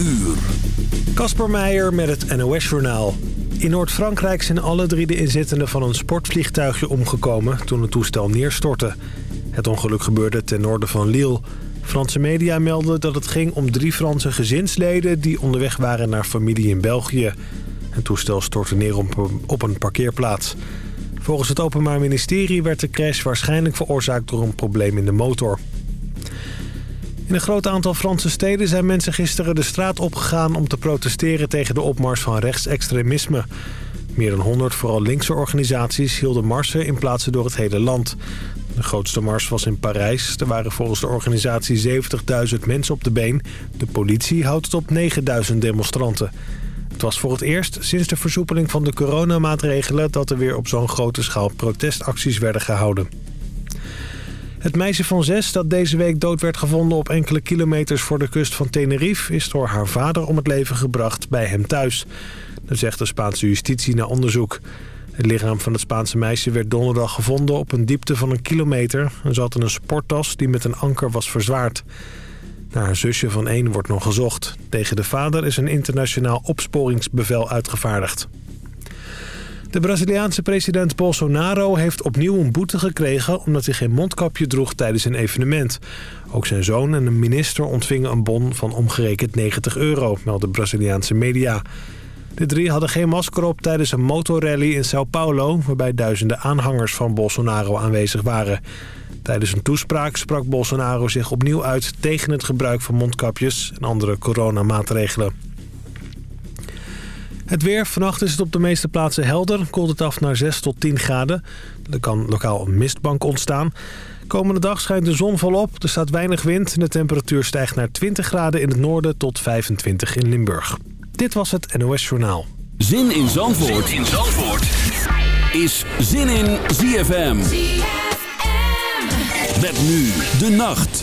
uur. Kasper Meijer met het NOS-journaal. In Noord-Frankrijk zijn alle drie de inzittenden van een sportvliegtuigje omgekomen toen het toestel neerstortte. Het ongeluk gebeurde ten noorden van Lille. Franse media melden dat het ging om drie Franse gezinsleden die onderweg waren naar familie in België. Het toestel stortte neer op een parkeerplaats. Volgens het Openbaar Ministerie werd de crash waarschijnlijk veroorzaakt door een probleem in de motor. In een groot aantal Franse steden zijn mensen gisteren de straat opgegaan... om te protesteren tegen de opmars van rechtsextremisme. Meer dan 100 vooral linkse organisaties hielden marsen in plaatsen door het hele land. De grootste mars was in Parijs. Er waren volgens de organisatie 70.000 mensen op de been. De politie houdt het op 9.000 demonstranten. Het was voor het eerst sinds de versoepeling van de coronamaatregelen... dat er weer op zo'n grote schaal protestacties werden gehouden. Het meisje van zes dat deze week dood werd gevonden op enkele kilometers voor de kust van Tenerife... is door haar vader om het leven gebracht bij hem thuis. Dat zegt de Spaanse justitie na onderzoek. Het lichaam van het Spaanse meisje werd donderdag gevonden op een diepte van een kilometer... en zat in een sporttas die met een anker was verzwaard. Naar haar zusje van één wordt nog gezocht. Tegen de vader is een internationaal opsporingsbevel uitgevaardigd. De Braziliaanse president Bolsonaro heeft opnieuw een boete gekregen... omdat hij geen mondkapje droeg tijdens een evenement. Ook zijn zoon en een minister ontvingen een bon van omgerekend 90 euro... melden Braziliaanse media. De drie hadden geen masker op tijdens een motorrally in Sao Paulo... waarbij duizenden aanhangers van Bolsonaro aanwezig waren. Tijdens een toespraak sprak Bolsonaro zich opnieuw uit... tegen het gebruik van mondkapjes en andere coronamaatregelen. Het weer. Vannacht is het op de meeste plaatsen helder. Koelt het af naar 6 tot 10 graden. Er kan lokaal een mistbank ontstaan. Komende dag schijnt de zon volop. Er staat weinig wind en de temperatuur stijgt naar 20 graden in het noorden tot 25 in Limburg. Dit was het NOS Journaal. Zin in Zandvoort, zin in Zandvoort. is Zin in ZFM. ZFM. Met nu de nacht.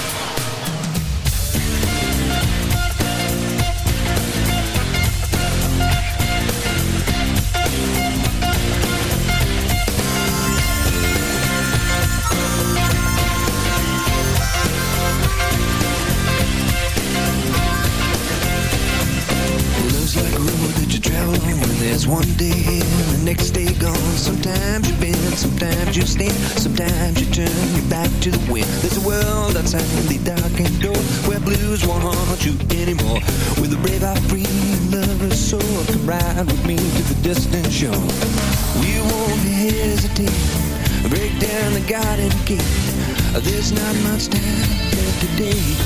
not much time left today.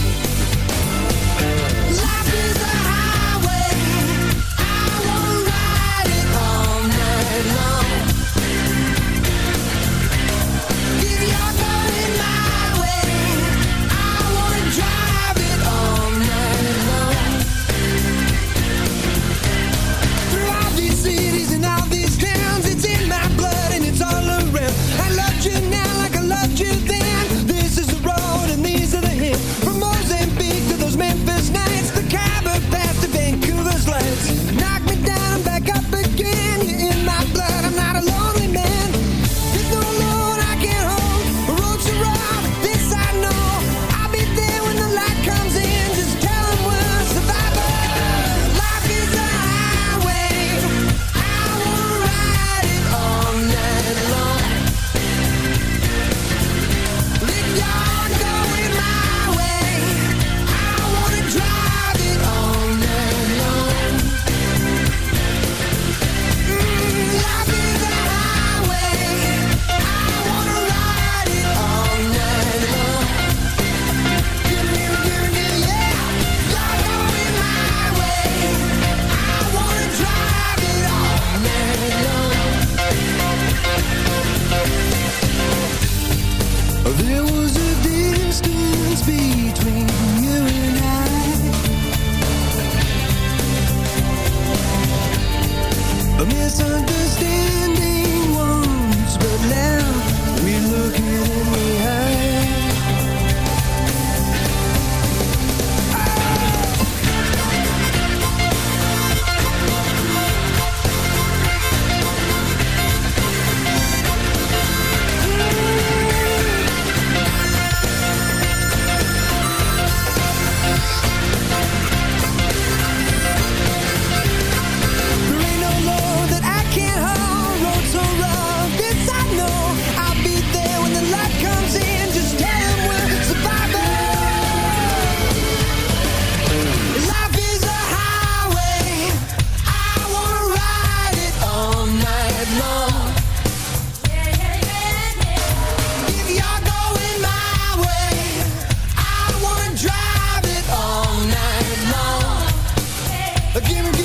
Give me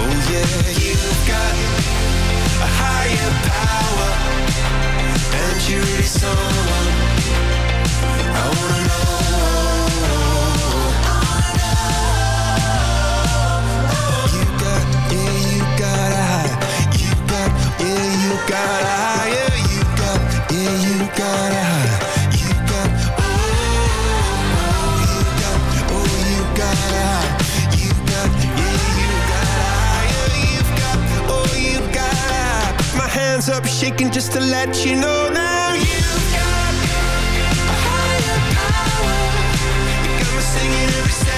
Oh yeah, you've got a higher power, and you're really I wanna know. You got, yeah, you got a. You got, yeah, you got a higher. You got, yeah, you got. Hands up shaking just to let you know now. You've got a higher power. You got me singing every second,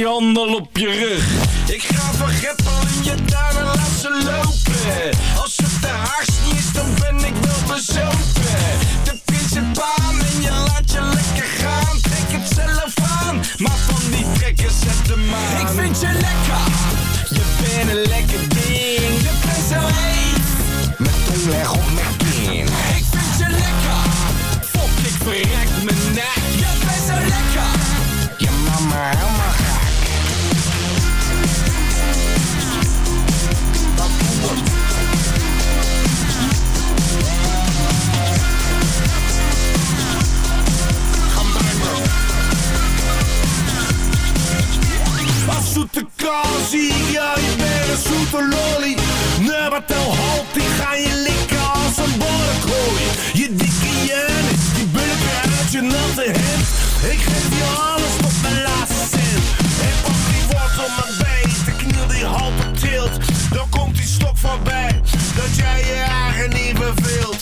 Die handel op je rug. Ik ga van greppel in je tuin en laat ze lopen. Als het de haars niet is dan ben ik wel bezopen. De principaan en je laat je lekker gaan. Trek het zelf aan, maar van die trekken zet de maan Ik vind je lekker, je bent een lekker ding. Je bent zo heet, met tong leg op Als ik jou, je bent een zoete lolly. Nee, tel halt, die ga je likken als een borrekooi Je dikke Janis, die bulken uit je natte hemd Ik geef je alles tot mijn laatste cent. En pak die wortel mijn been, de kniel die halt op tilt. Dan komt die stok voorbij, dat jij je eigen niet verveelt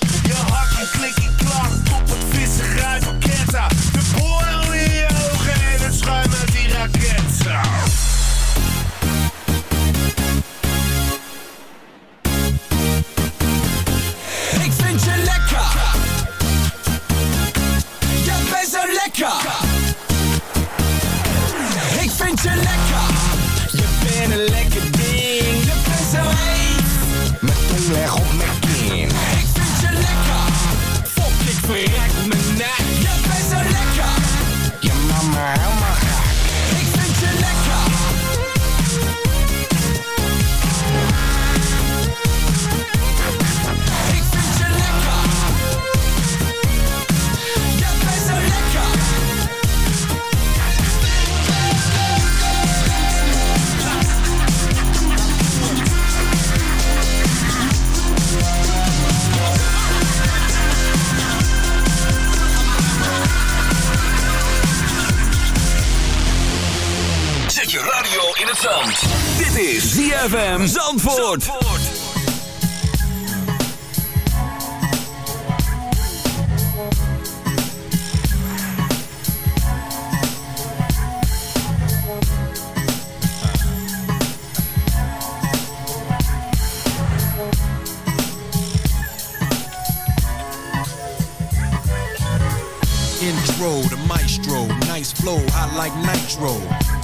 ZFM Zandvoort. Intro to maestro, nice flow, hot like nitro.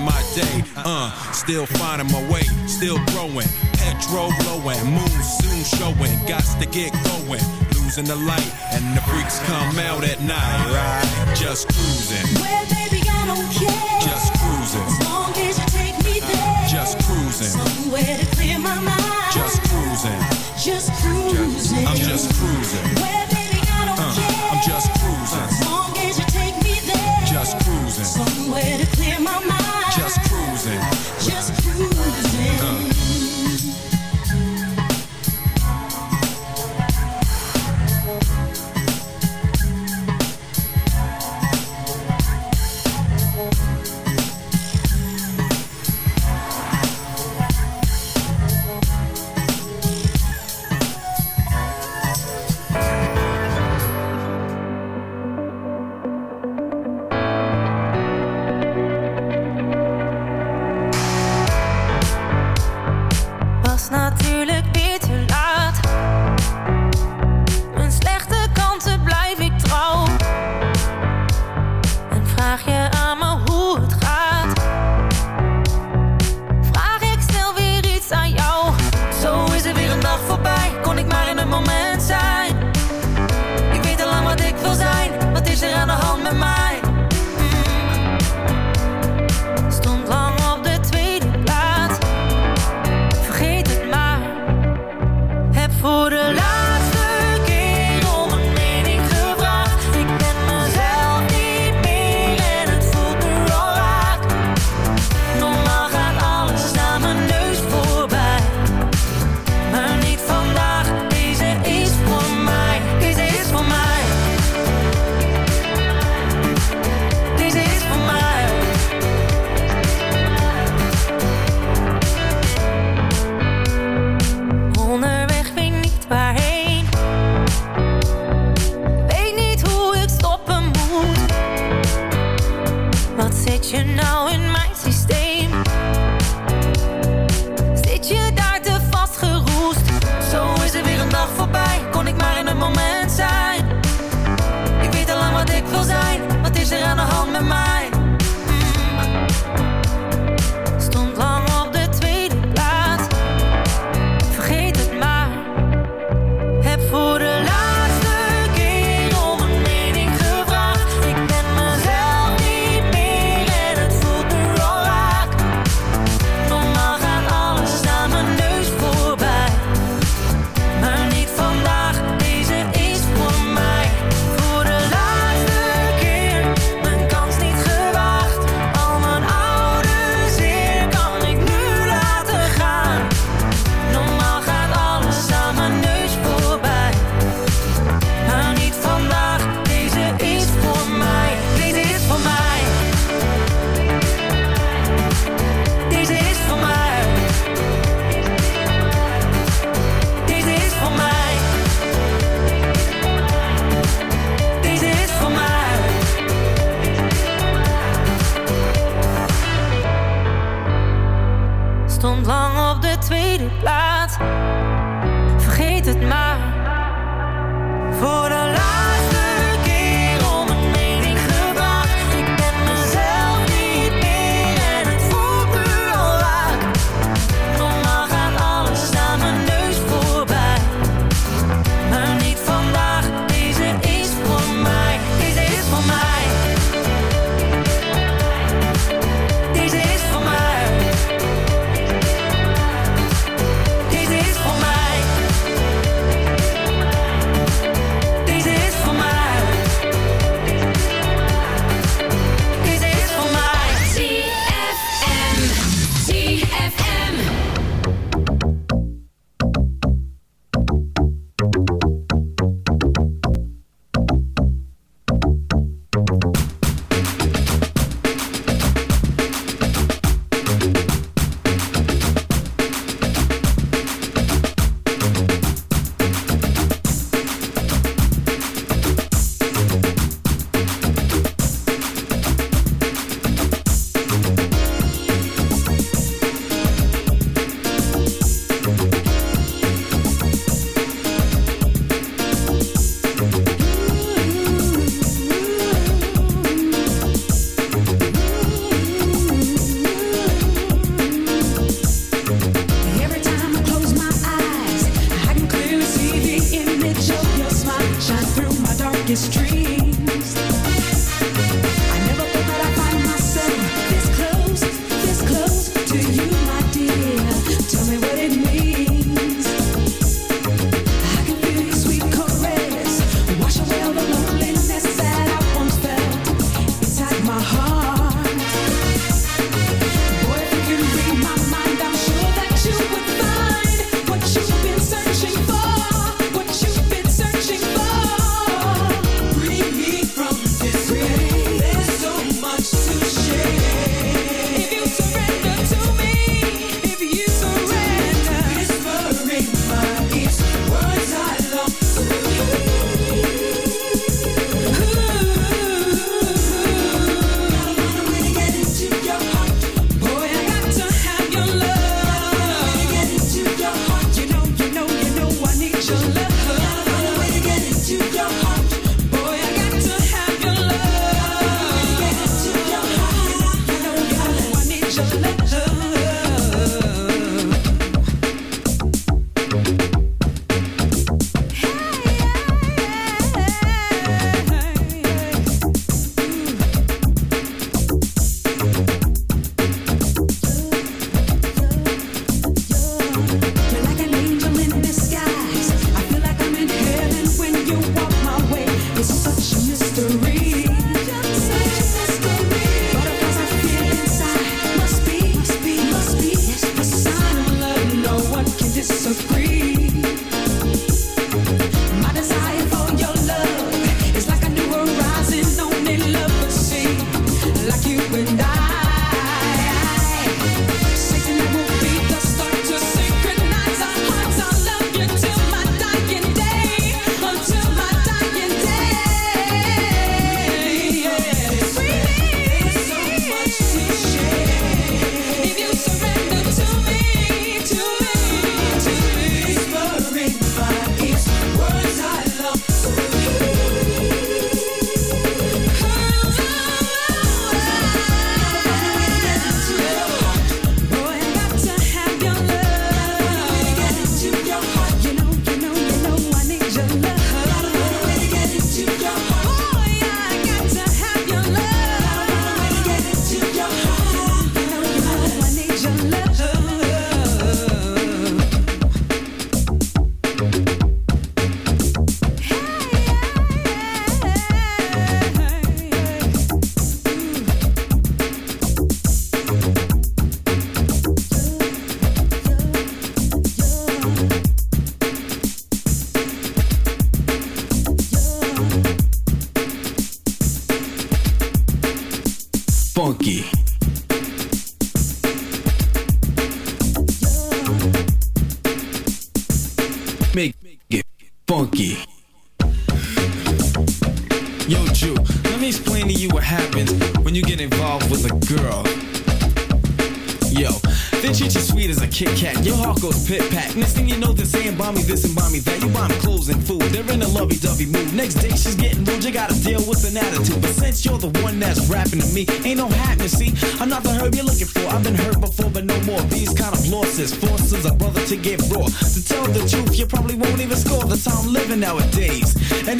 my day. Uh, still finding my way, still growing. Petrol blowing, moon soon showing. Got to get going. Losing the light, and the freaks come out at night. Right? Just cruising. Well, baby, I don't care. Just cruising. As long as you take me there. Just cruising. Somewhere to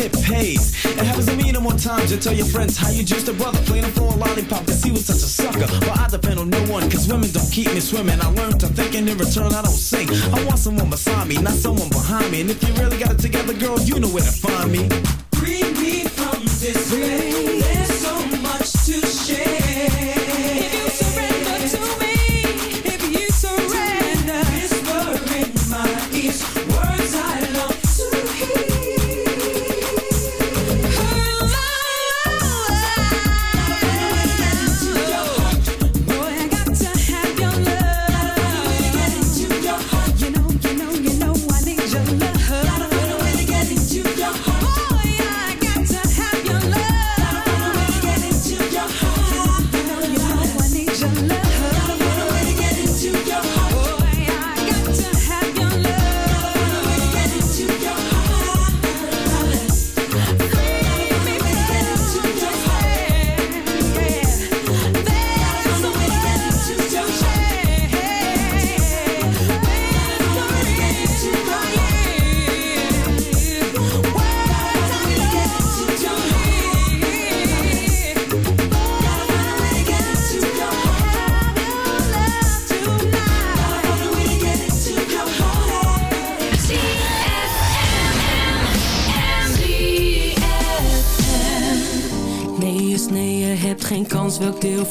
it pays. It happens to me no more times. Just tell your friends how you just a brother playing for a lollipop because he was such a sucker. But I depend on no one because women don't keep me swimming. I learned to think and in return I don't sink. I want someone beside me, not someone behind me. And if you really got it together, girl, you know where to find me.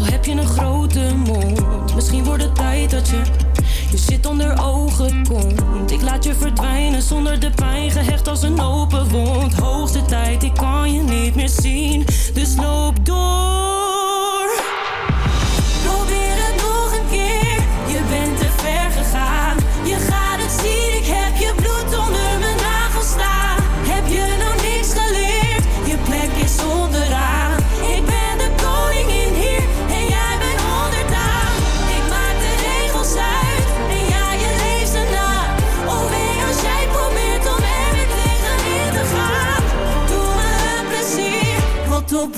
al heb je een grote mond. Misschien wordt het tijd dat je je zit onder ogen komt. Ik laat je verdwijnen zonder de pijn gehecht als een open wond. Hoogste tijd, ik kan je niet meer zien. Dus loop door.